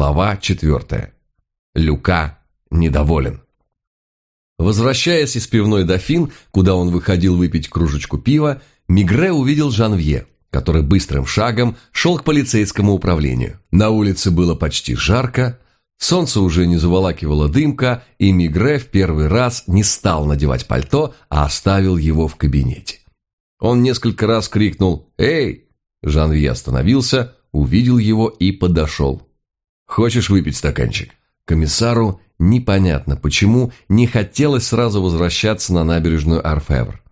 Глава четвертая. Люка недоволен. Возвращаясь из пивной «Дофин», куда он выходил выпить кружечку пива, Мигре увидел Жанвье, который быстрым шагом шел к полицейскому управлению. На улице было почти жарко, солнце уже не заволакивало дымка, и Мигре в первый раз не стал надевать пальто, а оставил его в кабинете. Он несколько раз крикнул «Эй!». Жанвье остановился, увидел его и подошел. «Хочешь выпить стаканчик?» Комиссару непонятно почему не хотелось сразу возвращаться на набережную Арфевр.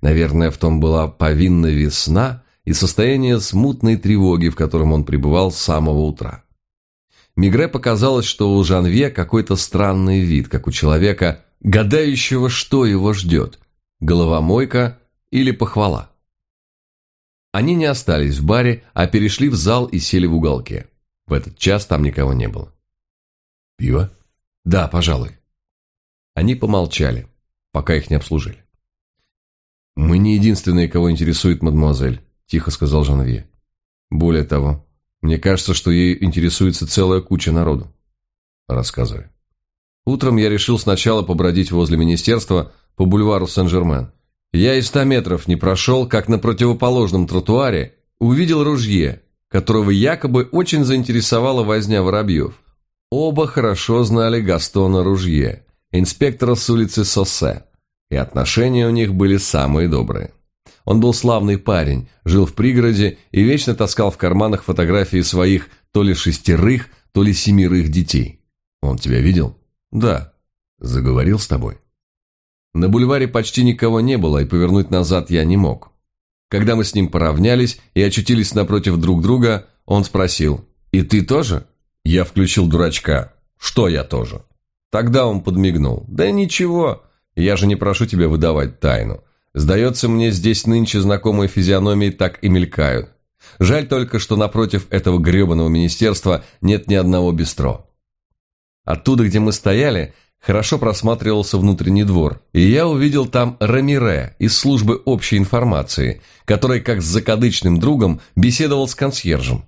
Наверное, в том была повинна весна и состояние смутной тревоги, в котором он пребывал с самого утра. Мигре показалось, что у Жанве какой-то странный вид, как у человека, гадающего, что его ждет – головомойка или похвала. Они не остались в баре, а перешли в зал и сели в уголке. В этот час там никого не было. «Пиво?» «Да, пожалуй». Они помолчали, пока их не обслужили. «Мы не единственные, кого интересует мадемуазель», – тихо сказал Жанвье. «Более того, мне кажется, что ей интересуется целая куча народу». «Рассказывай». Утром я решил сначала побродить возле министерства по бульвару Сен-Жермен. Я и ста метров не прошел, как на противоположном тротуаре увидел ружье, которого якобы очень заинтересовала возня воробьев. Оба хорошо знали Гастона Ружье, инспектора с улицы Соссе, и отношения у них были самые добрые. Он был славный парень, жил в пригороде и вечно таскал в карманах фотографии своих то ли шестерых, то ли семерых детей. Он тебя видел? Да. Заговорил с тобой? На бульваре почти никого не было, и повернуть назад я не мог. Когда мы с ним поравнялись и очутились напротив друг друга, он спросил, «И ты тоже?» Я включил дурачка. Что я тоже? Тогда он подмигнул. Да ничего, я же не прошу тебя выдавать тайну. Сдается мне, здесь нынче знакомые физиономии так и мелькают. Жаль только, что напротив этого гребаного министерства нет ни одного бистро. Оттуда, где мы стояли, хорошо просматривался внутренний двор, и я увидел там Рамире из службы общей информации, который, как с закадычным другом, беседовал с консьержем.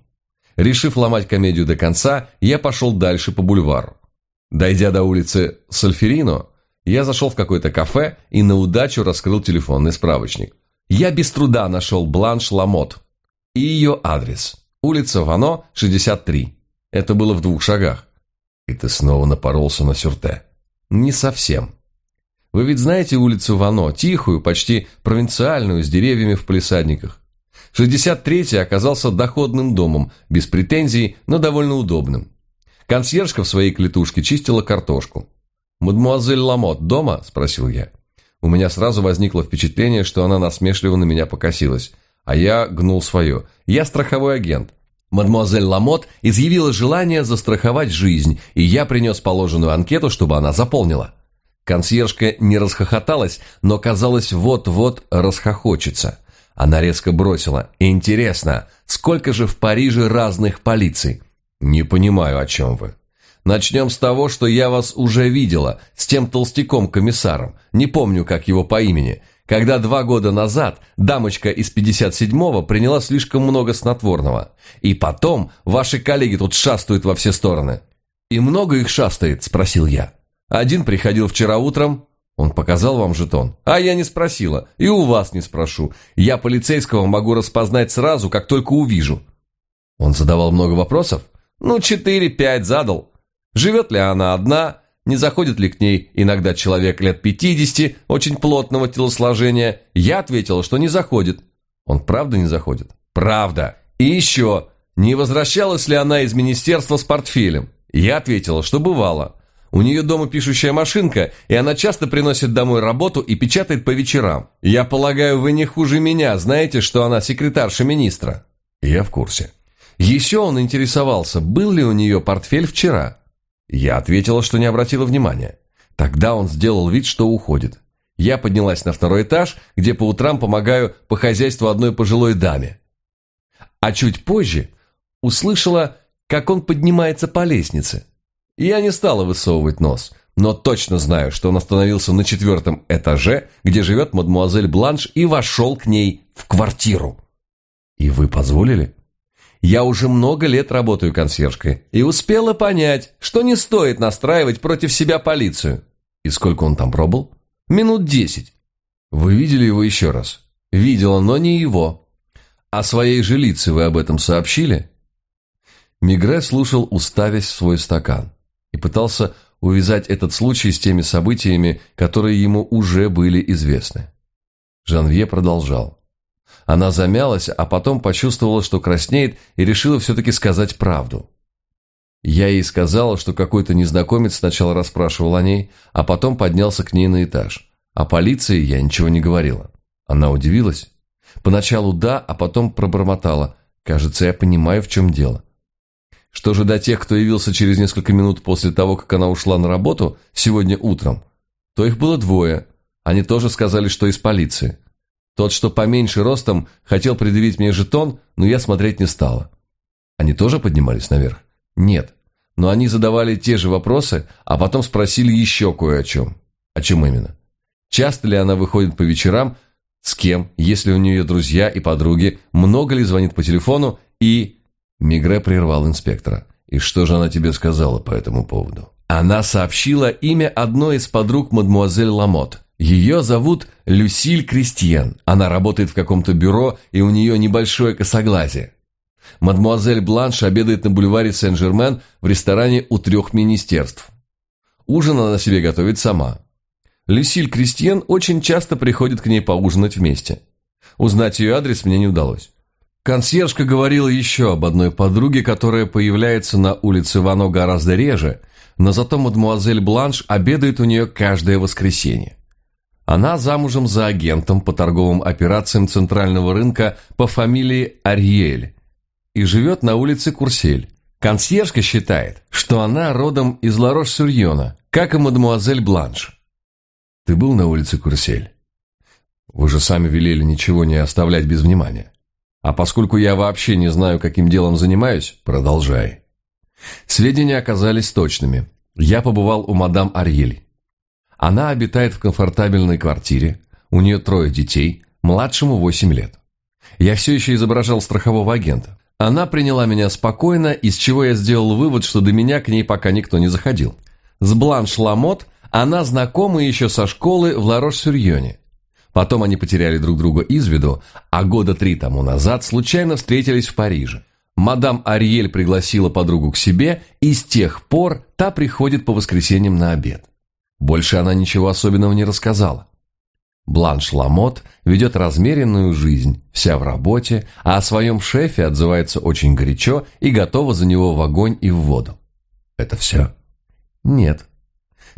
Решив ломать комедию до конца, я пошел дальше по бульвару. Дойдя до улицы Сальферино, я зашел в какое-то кафе и на удачу раскрыл телефонный справочник. Я без труда нашел Бланш Ламот и ее адрес. Улица Вано, 63. Это было в двух шагах. И ты снова напоролся на сюрте. Не совсем. Вы ведь знаете улицу Вано, тихую, почти провинциальную, с деревьями в палисадниках. 63-й оказался доходным домом, без претензий, но довольно удобным. Консьержка в своей клетушке чистила картошку. «Мадемуазель Ламот дома?» – спросил я. У меня сразу возникло впечатление, что она насмешливо на меня покосилась, а я гнул свое. «Я страховой агент». Мадемуазель Ламот изъявила желание застраховать жизнь, и я принес положенную анкету, чтобы она заполнила. Консьержка не расхохоталась, но, казалось, вот-вот расхохочется – она резко бросила. «Интересно, сколько же в Париже разных полиций?» «Не понимаю, о чем вы». «Начнем с того, что я вас уже видела, с тем толстяком-комиссаром, не помню, как его по имени, когда два года назад дамочка из 57-го приняла слишком много снотворного. И потом ваши коллеги тут шастают во все стороны». «И много их шастает?» – спросил я. «Один приходил вчера утром, он показал вам жетон? А я не спросила. И у вас не спрошу. Я полицейского могу распознать сразу, как только увижу. Он задавал много вопросов? Ну, четыре-пять задал. Живет ли она одна? Не заходит ли к ней иногда человек лет пятидесяти, очень плотного телосложения? Я ответила, что не заходит. Он правда не заходит? Правда. И еще, не возвращалась ли она из министерства с портфелем? Я ответила, что бывало. У нее дома пишущая машинка, и она часто приносит домой работу и печатает по вечерам. Я полагаю, вы не хуже меня знаете, что она секретарша министра. Я в курсе. Еще он интересовался, был ли у нее портфель вчера. Я ответила, что не обратила внимания. Тогда он сделал вид, что уходит. Я поднялась на второй этаж, где по утрам помогаю по хозяйству одной пожилой даме. А чуть позже услышала, как он поднимается по лестнице. Я не стала высовывать нос, но точно знаю, что он остановился на четвертом этаже, где живет мадмуазель Бланш, и вошел к ней в квартиру. И вы позволили? Я уже много лет работаю консьержкой и успела понять, что не стоит настраивать против себя полицию. И сколько он там пробыл? Минут десять. Вы видели его еще раз? Видела, но не его. А своей жилице вы об этом сообщили? Мигре слушал, уставясь в свой стакан, и пытался увязать этот случай с теми событиями, которые ему уже были известны. Жанвье продолжал. Она замялась, а потом почувствовала, что краснеет, и решила все-таки сказать правду. Я ей сказала, что какой-то незнакомец сначала расспрашивал о ней, а потом поднялся к ней на этаж. О полиции я ничего не говорила. Она удивилась. Поначалу да, а потом пробормотала. Кажется, я понимаю, в чем дело. Что же до тех, кто явился через несколько минут после того, как она ушла на работу, сегодня утром, то их было двое. Они тоже сказали, что из полиции. Тот, что поменьше ростом, хотел предъявить мне жетон, но я смотреть не стала. Они тоже поднимались наверх? Нет. Но они задавали те же вопросы, а потом спросили еще кое о чем. О чем именно? Часто ли она выходит по вечерам, с кем, если у нее друзья и подруги, много ли звонит по телефону и Мигре прервал инспектора. «И что же она тебе сказала по этому поводу?» Она сообщила имя одной из подруг мадмуазель Ламот. Ее зовут Люсиль Кристиен. Она работает в каком-то бюро, и у нее небольшое косоглазие. Мадмуазель Бланш обедает на бульваре Сен-Жермен в ресторане у трех министерств. Ужин она себе готовит сама. Люсиль Кристиен очень часто приходит к ней поужинать вместе. Узнать ее адрес мне не удалось. Консьержка говорила еще об одной подруге, которая появляется на улице Вано гораздо реже, но зато мадмуазель Бланш обедает у нее каждое воскресенье. Она замужем за агентом по торговым операциям центрального рынка по фамилии Ариэль и живет на улице Курсель. Консьержка считает, что она родом из Ларош-Сюрьона, как и мадмуазель Бланш. Ты был на улице Курсель? Вы же сами велели ничего не оставлять без внимания. А поскольку я вообще не знаю, каким делом занимаюсь, продолжай. Сведения оказались точными. Я побывал у мадам Арьель. Она обитает в комфортабельной квартире, у нее трое детей, младшему 8 лет. Я все еще изображал страхового агента. Она приняла меня спокойно, из чего я сделал вывод, что до меня к ней пока никто не заходил. С Бланш Ламот она знакома еще со школы в Ларош-Сюрьоне. Потом они потеряли друг друга из виду, а года три тому назад случайно встретились в Париже. Мадам Ариэль пригласила подругу к себе, и с тех пор та приходит по воскресеньям на обед. Больше она ничего особенного не рассказала. Бланш Ламот ведет размеренную жизнь, вся в работе, а о своем шефе отзывается очень горячо и готова за него в огонь и в воду. Это все? Нет.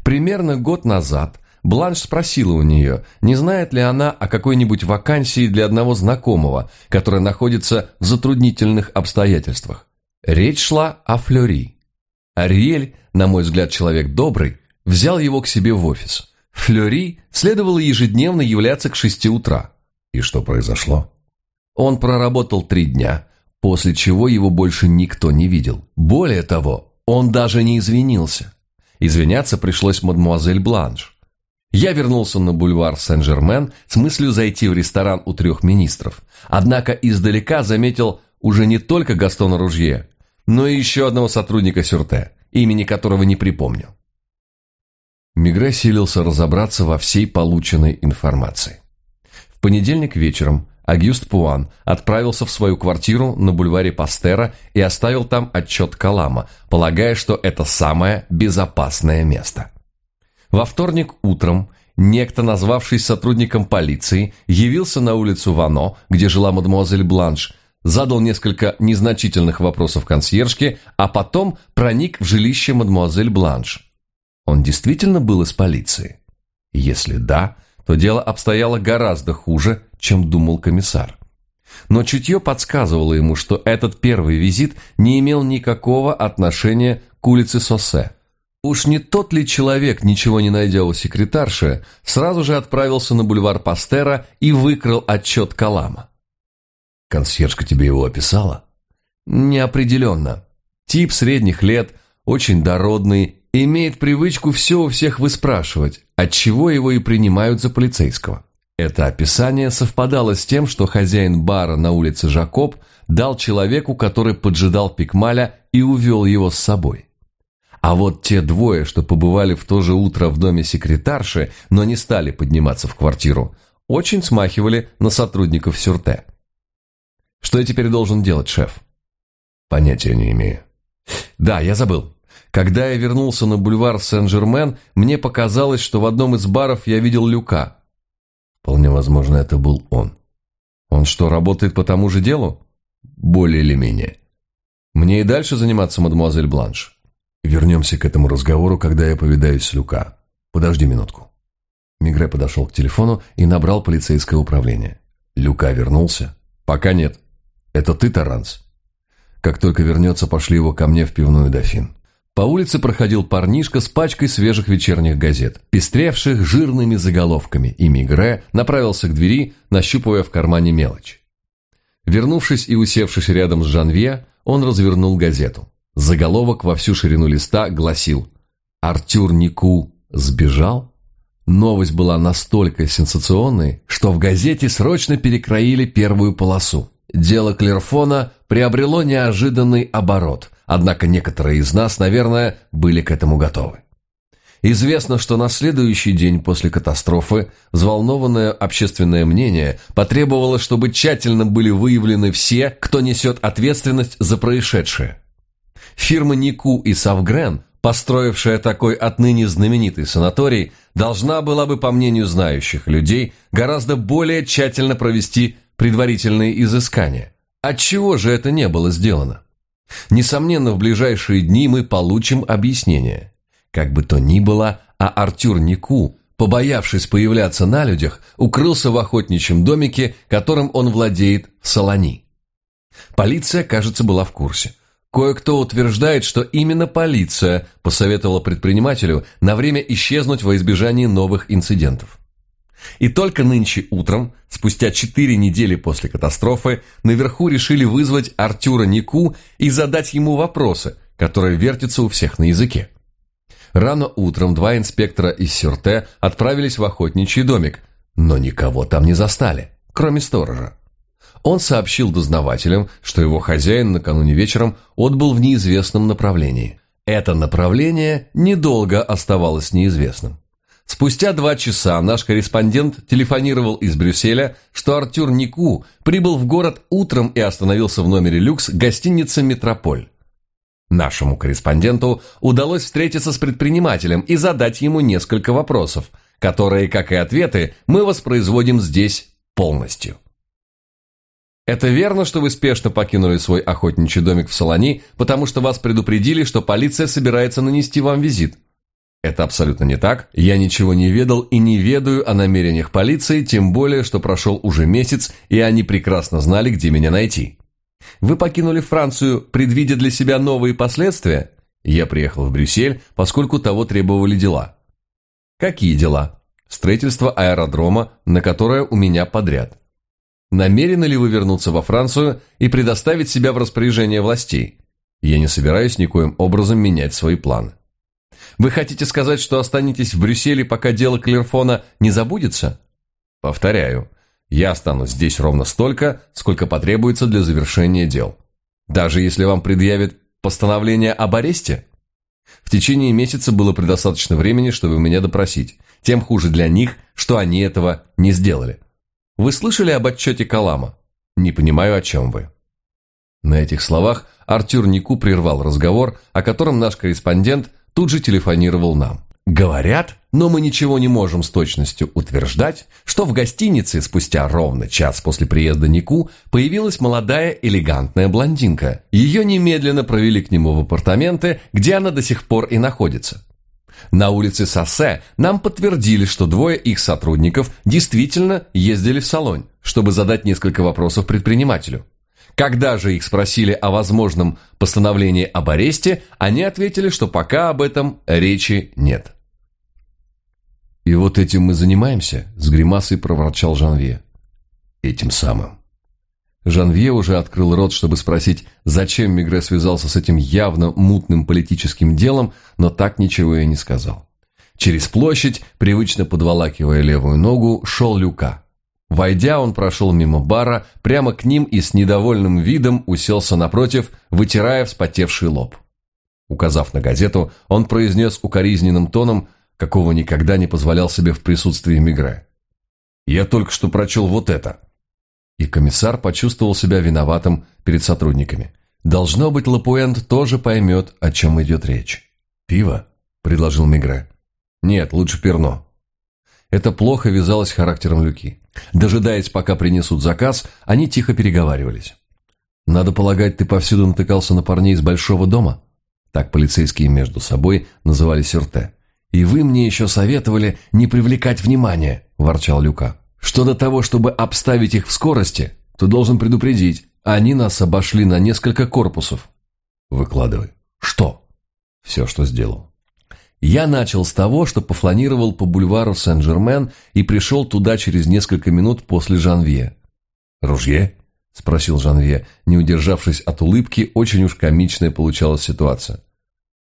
Примерно год назад Бланш спросила у нее, не знает ли она о какой-нибудь вакансии для одного знакомого, который находится в затруднительных обстоятельствах. Речь шла о Флёри. Ариэль, на мой взгляд, человек добрый, взял его к себе в офис. Флёри следовало ежедневно являться к шести утра. И что произошло? Он проработал три дня, после чего его больше никто не видел. Более того, он даже не извинился. Извиняться пришлось мадмуазель Бланш. Я вернулся на бульвар Сен-Жермен с мыслью зайти в ресторан у трех министров. Однако издалека заметил уже не только Гастона Ружье, но и еще одного сотрудника Сюрте, имени которого не припомню. Мигре силился разобраться во всей полученной информации. В понедельник вечером Агюст Пуан отправился в свою квартиру на бульваре Пастера и оставил там отчет Калама, полагая, что это самое безопасное место. Во вторник утром некто, назвавшись сотрудником полиции, явился на улицу Вано, где жила мадемуазель Бланш, задал несколько незначительных вопросов консьержке, а потом проник в жилище мадемуазель Бланш. Он действительно был из полиции? Если да, то дело обстояло гораздо хуже, чем думал комиссар. Но чутье подсказывало ему, что этот первый визит не имел никакого отношения к улице Сосе. Уж не тот ли человек, ничего не найдя у секретарши, сразу же отправился на бульвар Пастера и выкрал отчет Калама? Консьержка тебе его описала? Неопределенно. Тип средних лет, очень дородный, имеет привычку все у всех выспрашивать, отчего его и принимают за полицейского. Это описание совпадало с тем, что хозяин бара на улице Жакоб дал человеку, который поджидал Пикмаля и увел его с собой. А вот те двое, что побывали в то же утро в доме секретарши, но не стали подниматься в квартиру, очень смахивали на сотрудников Сюрте. Что я теперь должен делать, шеф? Понятия не имею. Да, я забыл. Когда я вернулся на бульвар Сен-Жермен, мне показалось, что в одном из баров я видел Люка. Вполне возможно, это был он. Он что, работает по тому же делу? Более или менее. Мне и дальше заниматься, мадемуазель Бланш. Вернемся к этому разговору, когда я повидаюсь с Люка. Подожди минутку. Мигре подошел к телефону и набрал полицейское управление. Люка вернулся? Пока нет. Это ты, Таранс? Как только вернется, пошли его ко мне в пивную «Дофин». По улице проходил парнишка с пачкой свежих вечерних газет, пестревших жирными заголовками, и Мигре направился к двери, нащупывая в кармане мелочь. Вернувшись и усевшись рядом с Жанвье, он развернул газету. Заголовок во всю ширину листа гласил «Артюр Нику сбежал?» Новость была настолько сенсационной, что в газете срочно перекроили первую полосу. Дело Клерфона приобрело неожиданный оборот, однако некоторые из нас, наверное, были к этому готовы. Известно, что на следующий день после катастрофы взволнованное общественное мнение потребовало, чтобы тщательно были выявлены все, кто несет ответственность за происшедшее. Фирма Нику и Савгрен, построившая такой отныне знаменитый санаторий, должна была бы, по мнению знающих людей, гораздо более тщательно провести предварительные изыскания. Отчего же это не было сделано? Несомненно, в ближайшие дни мы получим объяснение. Как бы то ни было, а Артюр Нику, побоявшись появляться на людях, укрылся в охотничьем домике, которым он владеет в Солони. Полиция, кажется, была в курсе. Кое-кто утверждает, что именно полиция посоветовала предпринимателю на время исчезнуть во избежание новых инцидентов. И только нынче утром, спустя четыре недели после катастрофы, наверху решили вызвать Артюра Нику и задать ему вопросы, которые вертятся у всех на языке. Рано утром два инспектора из Сюрте отправились в охотничий домик, но никого там не застали, кроме сторожа. Он сообщил дознавателям, что его хозяин накануне вечером отбыл в неизвестном направлении. Это направление недолго оставалось неизвестным. Спустя два часа наш корреспондент телефонировал из Брюсселя, что Артюр Нику прибыл в город утром и остановился в номере люкс гостиницы «Метрополь». Нашему корреспонденту удалось встретиться с предпринимателем и задать ему несколько вопросов, которые, как и ответы, мы воспроизводим здесь полностью. Это верно, что вы спешно покинули свой охотничий домик в Солони, потому что вас предупредили, что полиция собирается нанести вам визит? Это абсолютно не так. Я ничего не ведал и не ведаю о намерениях полиции, тем более, что прошел уже месяц, и они прекрасно знали, где меня найти. Вы покинули Францию, предвидя для себя новые последствия? Я приехал в Брюссель, поскольку того требовали дела. Какие дела? Строительство аэродрома, на которое у меня подряд. Намерены ли вы вернуться во Францию и предоставить себя в распоряжение властей? Я не собираюсь никоим образом менять свои планы. Вы хотите сказать, что останетесь в Брюсселе, пока дело Клерфона не забудется? Повторяю, я останусь здесь ровно столько, сколько потребуется для завершения дел. Даже если вам предъявят постановление об аресте? В течение месяца было предостаточно времени, чтобы меня допросить. Тем хуже для них, что они этого не сделали. Вы слышали об отчете Калама? Не понимаю, о чем вы. На этих словах Артюр Нику прервал разговор, о котором наш корреспондент тут же телефонировал нам. Говорят, но мы ничего не можем с точностью утверждать, что в гостинице спустя ровно час после приезда Нику появилась молодая элегантная блондинка. Ее немедленно провели к нему в апартаменты, где она до сих пор и находится. На улице Соссе нам подтвердили, что двое их сотрудников действительно ездили в салон, чтобы задать несколько вопросов предпринимателю. Когда же их спросили о возможном постановлении об аресте, они ответили, что пока об этом речи нет. «И вот этим мы занимаемся», — с гримасой проворчал Жанвье. «Этим самым». Жанвье уже открыл рот, чтобы спросить, зачем Мигре связался с этим явно мутным политическим делом, но так ничего и не сказал. Через площадь, привычно подволакивая левую ногу, шел Люка. Войдя, он прошел мимо бара, прямо к ним и с недовольным видом уселся напротив, вытирая вспотевший лоб. Указав на газету, он произнес укоризненным тоном, какого никогда не позволял себе в присутствии Мигре. «Я только что прочел вот это». И комиссар почувствовал себя виноватым перед сотрудниками. Должно быть, Лапуэнт тоже поймет, о чем идет речь. «Пиво?» – предложил Мигре. «Нет, лучше перно». Это плохо вязалось характером Люки. Дожидаясь, пока принесут заказ, они тихо переговаривались. «Надо полагать, ты повсюду натыкался на парней из большого дома?» Так полицейские между собой называли Сюрте. «И вы мне еще советовали не привлекать внимания», – ворчал Люка. «Что до того, чтобы обставить их в скорости, то должен предупредить. Они нас обошли на несколько корпусов». «Выкладывай». «Что?» «Все, что сделал». Я начал с того, что пофланировал по бульвару Сен-Жермен и пришел туда через несколько минут после Жанвье. «Ружье?» – спросил Жанвье, не удержавшись от улыбки, очень уж комичная получалась ситуация.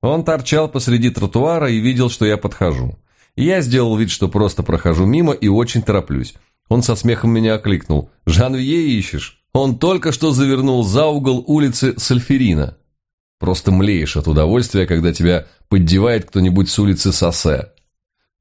Он торчал посреди тротуара и видел, что я подхожу. Я сделал вид, что просто прохожу мимо и очень тороплюсь. Он со смехом меня окликнул. «Жанвье ищешь?» Он только что завернул за угол улицы Сальферина. Просто млеешь от удовольствия, когда тебя поддевает кто-нибудь с улицы Соссе.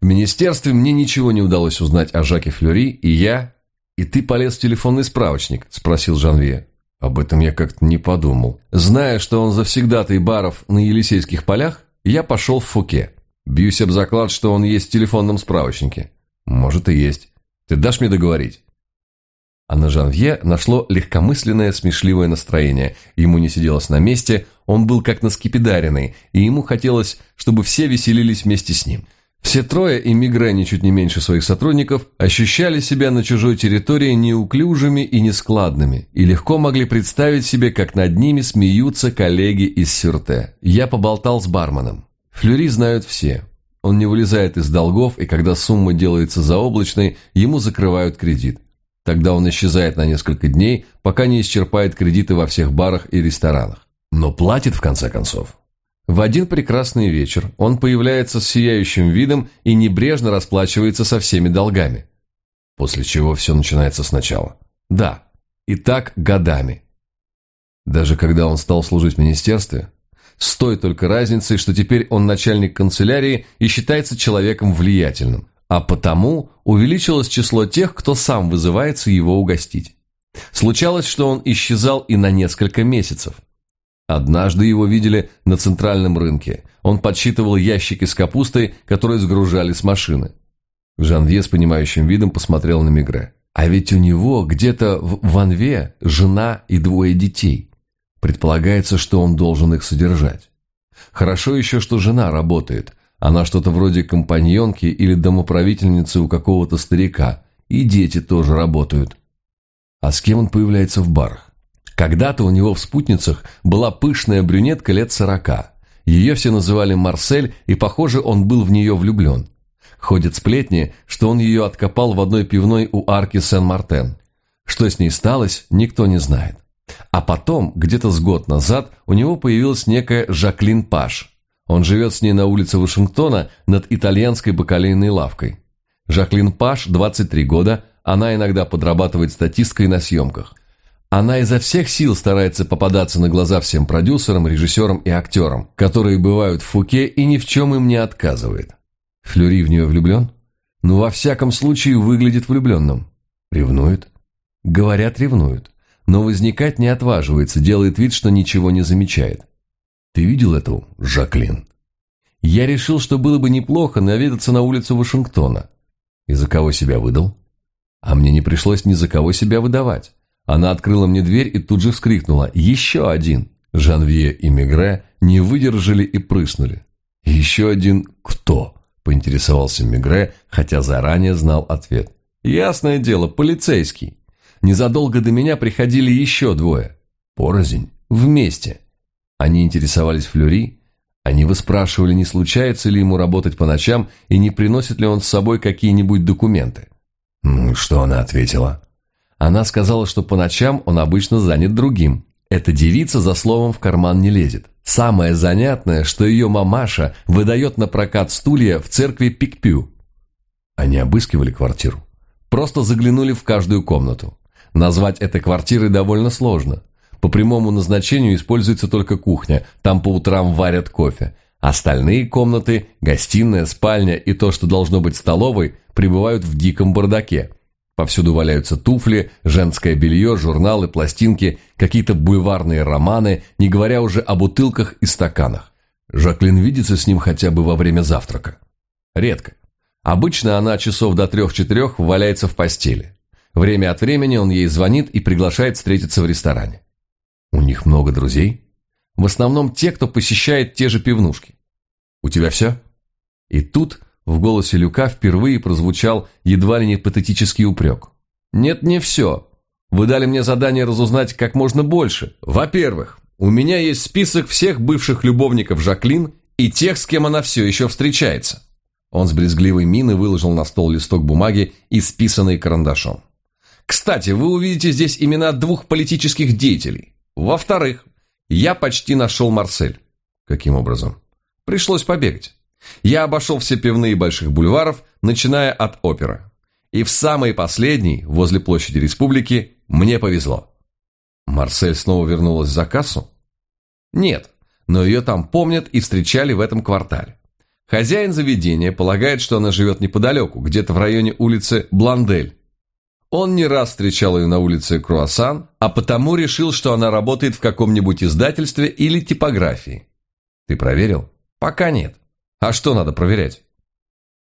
В министерстве мне ничего не удалось узнать о Жаке Флюри, и я... «И ты полез в телефонный справочник?» – спросил Жанвье. Об этом я как-то не подумал. Зная, что он завсегдатый баров на Елисейских полях, я пошел в Фуке. Бьюсь об заклад, что он есть в телефонном справочнике. Может и есть. Ты дашь мне договорить? А на Жанвье нашло легкомысленное, смешливое настроение. Ему не сиделось на месте, он был как на скипидаренный, и ему хотелось, чтобы все веселились вместе с ним. Все трое, и Мигре ничуть не меньше своих сотрудников, ощущали себя на чужой территории неуклюжими и нескладными, и легко могли представить себе, как над ними смеются коллеги из Сюрте. Я поболтал с барменом. Флюри знают все. Он не вылезает из долгов, и когда сумма делается заоблачной, ему закрывают кредит. Тогда он исчезает на несколько дней, пока не исчерпает кредиты во всех барах и ресторанах. Но платит в конце концов. В один прекрасный вечер он появляется с сияющим видом и небрежно расплачивается со всеми долгами. После чего все начинается сначала. Да, и так годами. Даже когда он стал служить в министерстве, с той только разницей, что теперь он начальник канцелярии и считается человеком влиятельным, а потому увеличилось число тех, кто сам вызывается его угостить. Случалось, что он исчезал и на несколько месяцев. Однажды его видели на центральном рынке. Он подсчитывал ящики с капустой, которые сгружали с машины. Жанвье с понимающим видом посмотрел на Мигре. А ведь у него где-то в Ванве жена и двое детей. Предполагается, что он должен их содержать. Хорошо еще, что жена работает, она что-то вроде компаньонки или домоправительницы у какого-то старика. И дети тоже работают. А с кем он появляется в барах? Когда-то у него в спутницах была пышная брюнетка лет сорока. Ее все называли Марсель, и, похоже, он был в нее влюблен. Ходят сплетни, что он ее откопал в одной пивной у арки Сен-Мартен. Что с ней сталось, никто не знает. А потом, где-то с год назад, у него появилась некая Жаклин Паш – он живет с ней на улице Вашингтона над итальянской бакалейной лавкой. Жаклин Паш, 23 года, она иногда подрабатывает статисткой на съемках. Она изо всех сил старается попадаться на глаза всем продюсерам, режиссерам и актерам, которые бывают в Фуке и ни в чем им не отказывает. Флюри в нее влюблен? Ну, во всяком случае, выглядит влюбленным. Ревнует? Говорят, ревнует. Но возникать не отваживается, делает вид, что ничего не замечает. Ты видел эту Жаклин? Я решил, что было бы неплохо наведаться на улицу Вашингтона. И за кого себя выдал? А мне не пришлось ни за кого себя выдавать. Она открыла мне дверь и тут же вскрикнула «Еще один!». Жанвье и Мегре не выдержали и прыснули. «Еще один кто?» – поинтересовался Мегре, хотя заранее знал ответ. «Ясное дело, полицейский. Незадолго до меня приходили еще двое. Порознь. Вместе. Они интересовались Флюри, они выспрашивали, не случается ли ему работать по ночам и не приносит ли он с собой какие-нибудь документы. Ну, что она ответила? Она сказала, что по ночам он обычно занят другим. Эта девица за словом в карман не лезет. Самое занятное, что ее мамаша выдает на прокат стулья в церкви Пикпю. Они обыскивали квартиру. Просто заглянули в каждую комнату. Назвать это квартирой довольно сложно. По прямому назначению используется только кухня, там по утрам варят кофе. Остальные комнаты, гостиная, спальня и то, что должно быть столовой, пребывают в диком бардаке. Повсюду валяются туфли, женское белье, журналы, пластинки, какие-то бульварные романы, не говоря уже о бутылках и стаканах. Жаклин видится с ним хотя бы во время завтрака. Редко. Обычно она часов до трех-четырех валяется в постели. Время от времени он ей звонит и приглашает встретиться в ресторане. У них много друзей. В основном те, кто посещает те же пивнушки. У тебя все? И тут в голосе Люка впервые прозвучал едва ли не патетический упрек. Нет, не все. Вы дали мне задание разузнать как можно больше. Во-первых, у меня есть список всех бывших любовников Жаклин и тех, с кем она все еще встречается. Он с брезгливой миной выложил на стол листок бумаги, исписанный карандашом. Кстати, вы увидите здесь имена двух политических деятелей. Во-вторых, я почти нашел Марсель. Каким образом? Пришлось побегать. Я обошел все пивные больших бульваров, начиная от оперы. И в самый последний, возле площади Республики, мне повезло. Марсель снова вернулась за кассу? Нет, но ее там помнят и встречали в этом квартале. Хозяин заведения полагает, что она живет неподалеку, где-то в районе улицы Бландель, он не раз встречал ее на улице Круассан, а потому решил, что она работает в каком-нибудь издательстве или типографии. Ты проверил? Пока нет. А что надо проверять?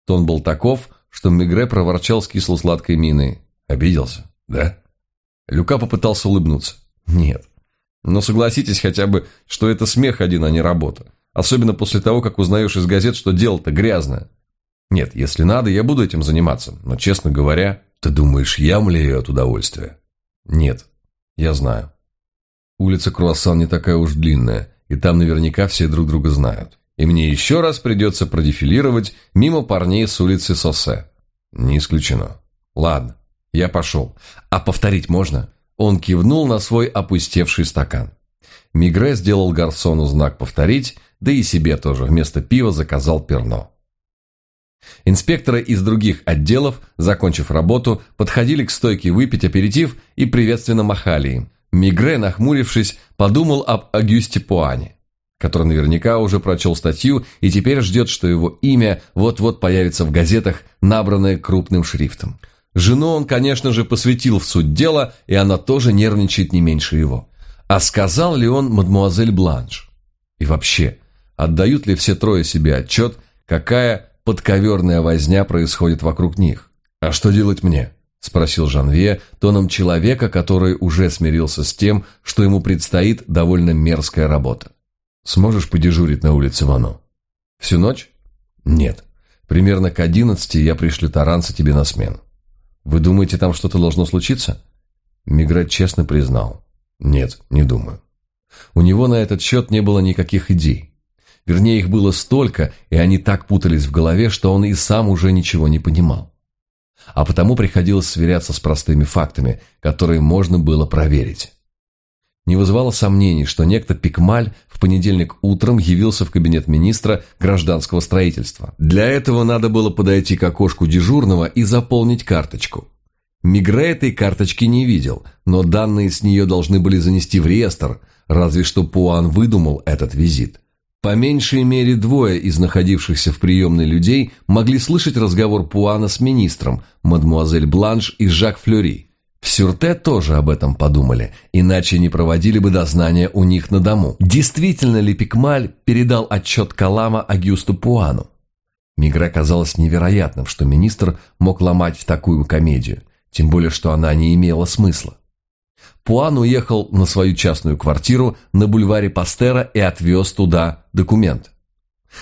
Тон был таков, что Мегре проворчал с кисло-сладкой миной. Обиделся, да? Люка попытался улыбнуться. Нет. Но согласитесь хотя бы, что это смех один, а не работа. Особенно после того, как узнаешь из газет, что дело-то грязное. Нет, если надо, я буду этим заниматься. Но, честно говоря, ты думаешь, я млею от удовольствия? Нет, я знаю. Улица Круассан не такая уж длинная, и там наверняка все друг друга знают. И мне еще раз придется продефилировать мимо парней с улицы Сосе. Не исключено. Ладно, я пошел. А повторить можно? Он кивнул на свой опустевший стакан. Мигре сделал гарсону знак «повторить», да и себе тоже вместо пива заказал перно. Инспекторы из других отделов, закончив работу, подходили к стойке выпить аперитив и приветственно махали им. Мигре, нахмурившись, подумал об Агюсте Пуане, который наверняка уже прочел статью и теперь ждет, что его имя вот-вот появится в газетах, набранное крупным шрифтом. Жену он, конечно же, посвятил в суть дела, и она тоже нервничает не меньше его. А сказал ли он мадмуазель Бланш? И вообще, отдают ли все трое себе отчет, какая подковерная возня происходит вокруг них. «А что делать мне?» – спросил Жанве тоном человека, который уже смирился с тем, что ему предстоит довольно мерзкая работа. «Сможешь подежурить на улице Вано?» «Всю ночь?» «Нет. Примерно к одиннадцати я пришлю таранца тебе на смену». «Вы думаете, там что-то должно случиться?» Миграт честно признал. «Нет, не думаю». У него на этот счет не было никаких идей. Вернее, их было столько, и они так путались в голове, что он и сам уже ничего не понимал. А потому приходилось сверяться с простыми фактами, которые можно было проверить. Не вызывало сомнений, что некто Пикмаль в понедельник утром явился в кабинет министра гражданского строительства. Для этого надо было подойти к окошку дежурного и заполнить карточку. Мигре этой карточки не видел, но данные с нее должны были занести в реестр, разве что Пуан выдумал этот визит. По меньшей мере двое из находившихся в приемной людей могли слышать разговор Пуана с министром, мадмуазель Бланш и Жак Флюри. В Сюрте тоже об этом подумали, иначе не проводили бы дознания у них на дому. Действительно ли Пикмаль передал отчет Калама Агюсту Пуану? Мигре казалось невероятным, что министр мог ломать такую комедию, тем более, что она не имела смысла. Пуан уехал на свою частную квартиру на бульваре Пастера и отвез туда документ.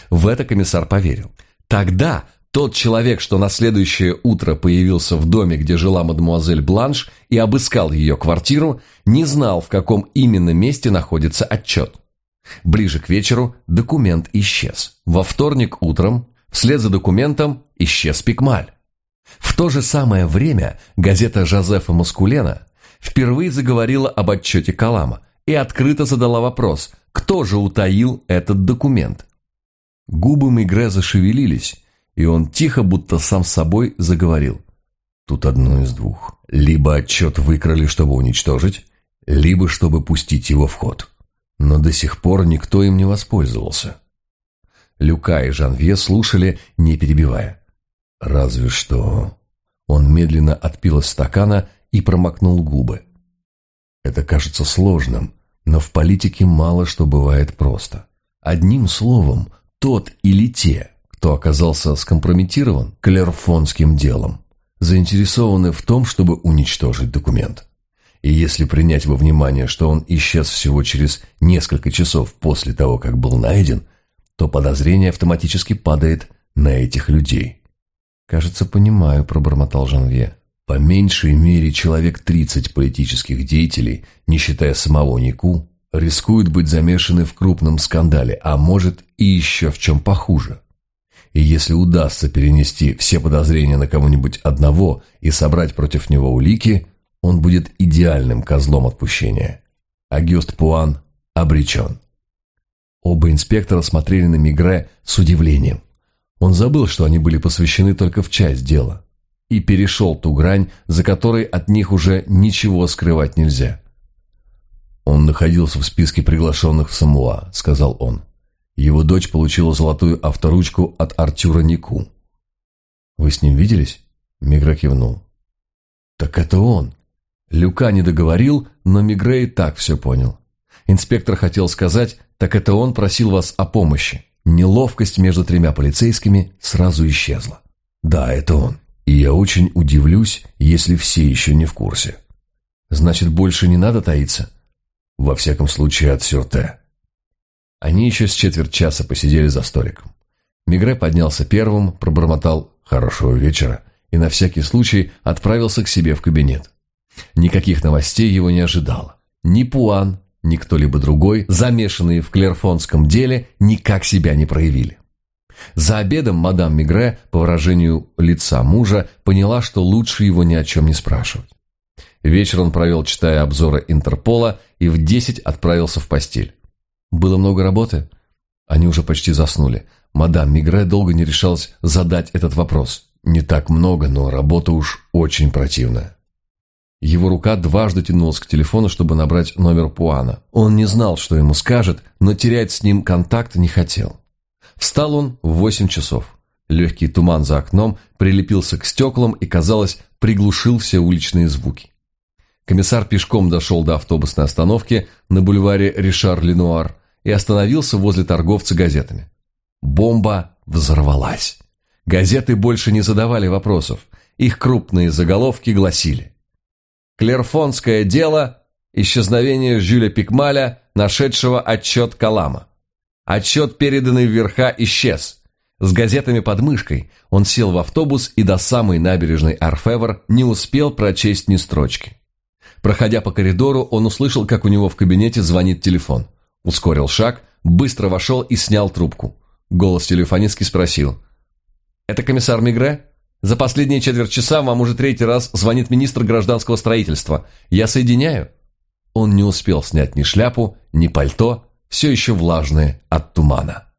В это комиссар поверил. Тогда тот человек, что на следующее утро появился в доме, где жила мадемуазель Бланш, и обыскал ее квартиру, не знал, в каком именно месте находится отчет. Ближе к вечеру документ исчез. Во вторник утром, вслед за документом, исчез Пикмаль. В то же самое время газета Жозефа Маскулена впервые заговорила об отчете Калама и открыто задала вопрос, кто же утаил этот документ. Губы Мигре зашевелились, и он тихо, будто сам собой, заговорил. Тут одно из двух. Либо отчет выкрали, чтобы уничтожить, либо чтобы пустить его в ход. Но до сих пор никто им не воспользовался. Люка и Жанвье слушали, не перебивая. Разве что... Он медленно отпил из стакана и промокнул губы. Это кажется сложным, но в политике мало что бывает просто. Одним словом, тот или те, кто оказался скомпрометирован клерфонским делом, заинтересованы в том, чтобы уничтожить документ. И если принять во внимание, что он исчез всего через несколько часов после того, как был найден, то подозрение автоматически падает на этих людей. «Кажется, понимаю», – пробормотал Жанвье. «По меньшей мере человек 30 политических деятелей, не считая самого Нику, рискуют быть замешаны в крупном скандале, а может и еще в чем похуже. И если удастся перенести все подозрения на кого-нибудь одного и собрать против него улики, он будет идеальным козлом отпущения. Агюст Пуан обречен. Оба инспектора смотрели на Мигре с удивлением. Он забыл, что они были посвящены только в часть дела, и перешел ту грань, за которой от них уже ничего скрывать нельзя. «Он находился в списке приглашенных в Самуа», — сказал он. Его дочь получила золотую авторучку от Артюра Нику. «Вы с ним виделись?» Мигре кивнул. «Так это он!» Люка не договорил, но Мигре и так все понял. Инспектор хотел сказать, так это он просил вас о помощи. Неловкость между тремя полицейскими сразу исчезла. Да, это он. И я очень удивлюсь, если все еще не в курсе. Значит, больше не надо таиться? Во всяком случае, от Сюрте. Они еще с четверть часа посидели за столиком. Мигре поднялся первым, пробормотал «хорошего вечера» и на всякий случай отправился к себе в кабинет. Никаких новостей его не ожидало. Ни Пуан, ни кто-либо другой, замешанные в клерфонском деле, никак себя не проявили. За обедом мадам Мигре, по выражению лица мужа, поняла, что лучше его ни о чем не спрашивать. Вечер он провел, читая обзоры Интерпола, и в десять отправился в постель. Было много работы? Они уже почти заснули. Мадам Мигре долго не решалась задать этот вопрос. Не так много, но работа уж очень противная. Его рука дважды тянулась к телефону, чтобы набрать номер Пуана. Он не знал, что ему скажет, но терять с ним контакт не хотел. Встал он в восемь часов. Легкий туман за окном прилепился к стеклам и, казалось, приглушил все уличные звуки. Комиссар пешком дошел до автобусной остановки на бульваре Ришар-Ленуар и остановился возле торговца газетами. Бомба взорвалась. Газеты больше не задавали вопросов. Их крупные заголовки гласили «Клерфонское дело. Исчезновение Жюля Пикмаля, нашедшего отчет Калама. Отчет, переданный в верха, исчез». С газетами под мышкой он сел в автобус и до самой набережной Арфевр не успел прочесть ни строчки. Проходя по коридору, он услышал, как у него в кабинете звонит телефон. Ускорил шаг, быстро вошел и снял трубку. Голос телефонистки спросил. «Это комиссар Мигре? За последние четверть часа вам уже третий раз звонит министр гражданского строительства. Я соединяю?» Он не успел снять ни шляпу, ни пальто, все еще влажное от тумана.